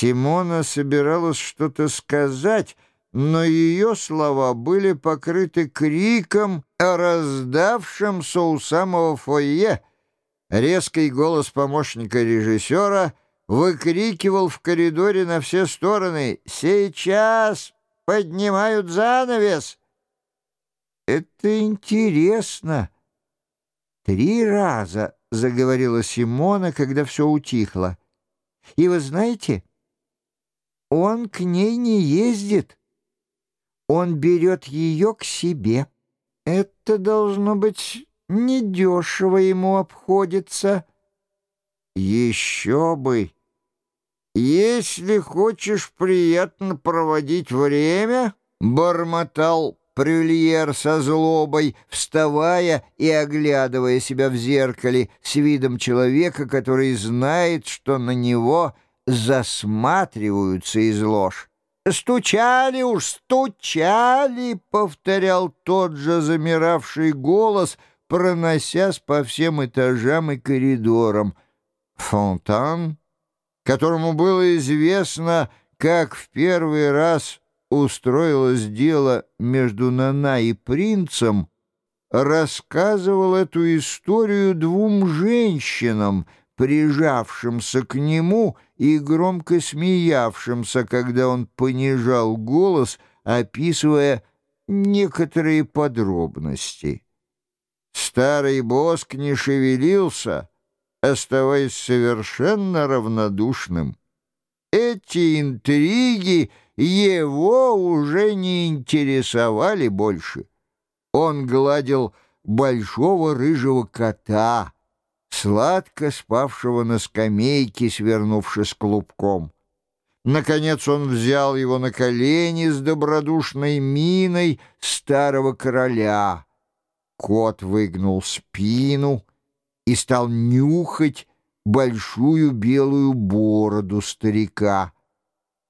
Симона собиралась что-то сказать, но ее слова были покрыты криком, раздавшимся у самого фойе. Резкий голос помощника режиссера выкрикивал в коридоре на все стороны «Сейчас поднимают занавес!» «Это интересно!» «Три раза!» — заговорила Симона, когда все утихло. «И вы знаете...» Он к ней не ездит. Он берет ее к себе. Это, должно быть, недешево ему обходится. Еще бы! Если хочешь приятно проводить время, — бормотал Прюльер со злобой, вставая и оглядывая себя в зеркале с видом человека, который знает, что на него — засматриваются из лож. «Стучали уж, стучали!» — повторял тот же замиравший голос, проносясь по всем этажам и коридорам. Фонтан, которому было известно, как в первый раз устроилось дело между Нана и принцем, рассказывал эту историю двум женщинам — прижавшимся к нему и громко смеявшимся, когда он понижал голос, описывая некоторые подробности. Старый Боск не шевелился, оставаясь совершенно равнодушным. Эти интриги его уже не интересовали больше. Он гладил большого рыжего кота — сладко спавшего на скамейке, свернувшись клубком. Наконец он взял его на колени с добродушной миной старого короля. Кот выгнул спину и стал нюхать большую белую бороду старика.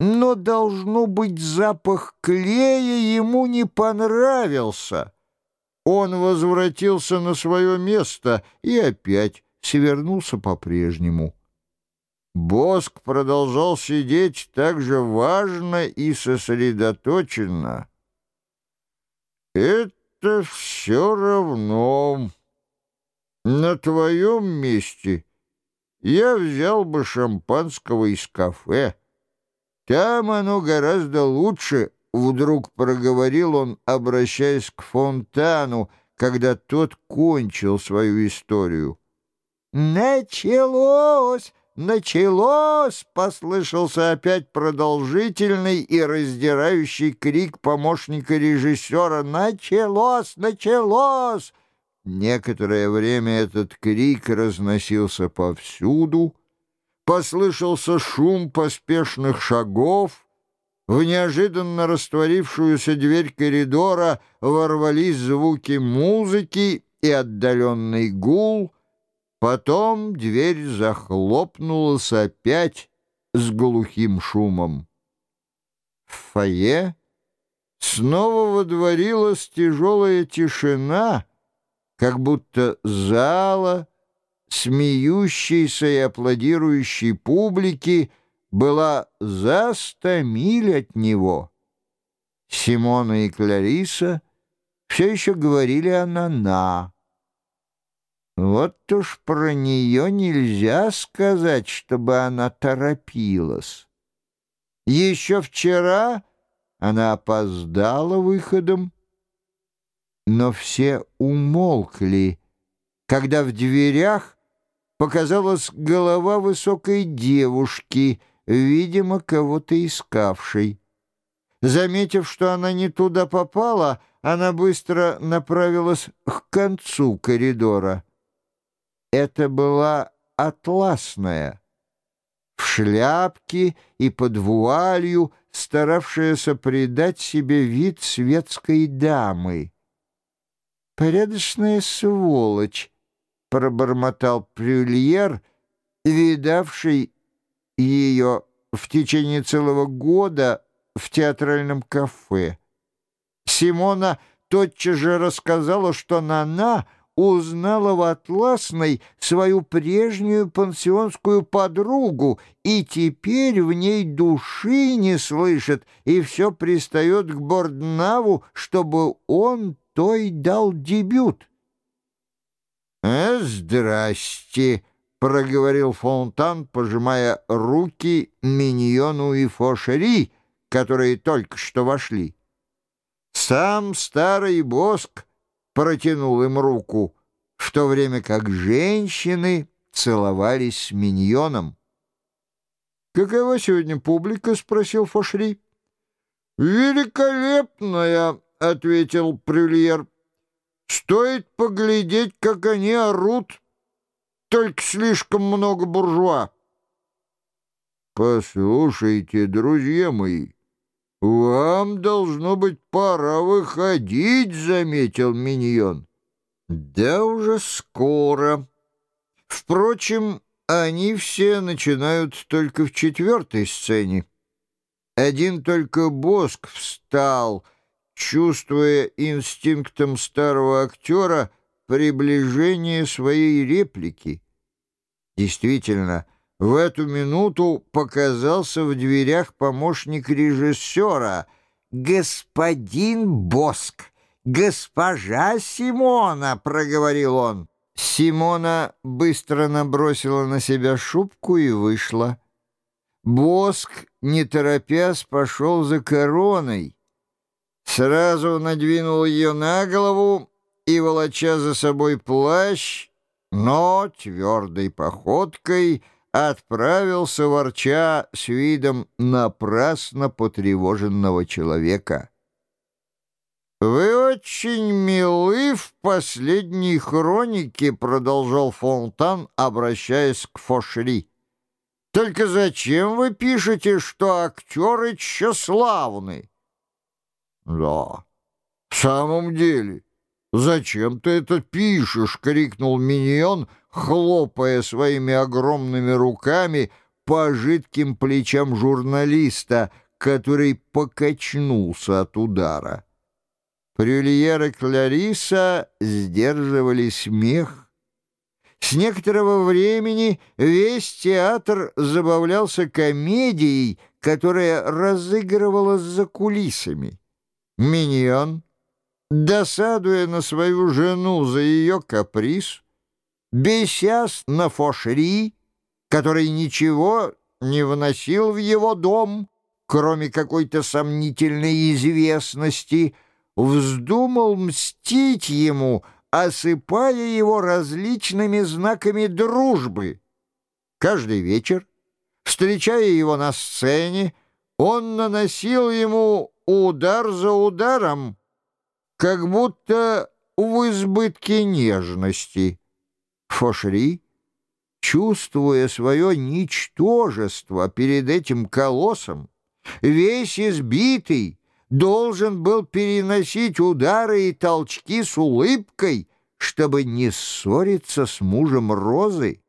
Но, должно быть, запах клея ему не понравился. Он возвратился на свое место и опять свернулся по-прежнему. Боск продолжал сидеть так же важно и сосредоточенно. «Это все равно. На твоем месте я взял бы шампанского из кафе. Там оно гораздо лучше», — вдруг проговорил он, обращаясь к Фонтану, когда тот кончил свою историю. «Началось! Началось!» — послышался опять продолжительный и раздирающий крик помощника режиссера. «Началось! Началось!» Некоторое время этот крик разносился повсюду. Послышался шум поспешных шагов. В неожиданно растворившуюся дверь коридора ворвались звуки музыки и отдаленный гул — Потом дверь захлопнулась опять с глухим шумом. В фойе снова водворилась тяжелая тишина, как будто зала, смеющейся и аплодирующей публики, была за ста миль от него. Симона и Клариса все еще говорили о Нана. Вот уж про нее нельзя сказать, чтобы она торопилась. Еще вчера она опоздала выходом, но все умолкли, когда в дверях показалась голова высокой девушки, видимо, кого-то искавшей. Заметив, что она не туда попала, она быстро направилась к концу коридора. Это была атласная, в шляпке и под вуалью, старавшаяся придать себе вид светской дамы. «Порядочная сволочь», — пробормотал Прюльер, видавший ее в течение целого года в театральном кафе. Симона тотчас же рассказала, что Нана — узнала в Атласной свою прежнюю пансионскую подругу и теперь в ней души не слышит и все пристает к Борднаву, чтобы он той дал дебют. «Э, здрасте!» — проговорил Фонтан, пожимая руки Миньону и Фошери, которые только что вошли. Сам старый Боск протянул им руку, в то время как женщины целовались с миньоном. «Какова сегодня публика?» — спросил Фошри. «Великолепная!» — ответил Прюльер. «Стоит поглядеть, как они орут. Только слишком много буржуа». «Послушайте, друзья мои», «Вам, должно быть, пора выходить», — заметил Миньон. «Да уже скоро. Впрочем, они все начинают только в четвертой сцене. Один только Боск встал, чувствуя инстинктом старого актера приближение своей реплики. Действительно, — в эту минуту показался в дверях помощник режиссера, господин Боск. «Госпожа Симона!» — проговорил он. Симона быстро набросила на себя шубку и вышла. Боск, не торопясь, пошел за короной. Сразу надвинул ее на голову и, волоча за собой плащ, но твердой походкой — отправился ворча с видом напрасно потревоженного человека. «Вы очень милы в последней хронике», — продолжал Фонтан, обращаясь к Фошри. «Только зачем вы пишете, что актеры тщеславны?» «Да, в самом деле, зачем ты это пишешь?» — крикнул Миньон — хлопая своими огромными руками по жидким плечам журналиста, который покачнулся от удара. Прюльер и Клариса сдерживали смех. С некоторого времени весь театр забавлялся комедией, которая разыгрывалась за кулисами. Миньон, досадуя на свою жену за ее каприз, бесясь на Фошри, который ничего не вносил в его дом, кроме какой-то сомнительной известности, вздумал мстить ему, осыпая его различными знаками дружбы. Каждый вечер, встречая его на сцене, он наносил ему удар за ударом, как будто в избытке нежности. Фошри, чувствуя свое ничтожество перед этим колоссом, весь избитый, должен был переносить удары и толчки с улыбкой, чтобы не ссориться с мужем Розы.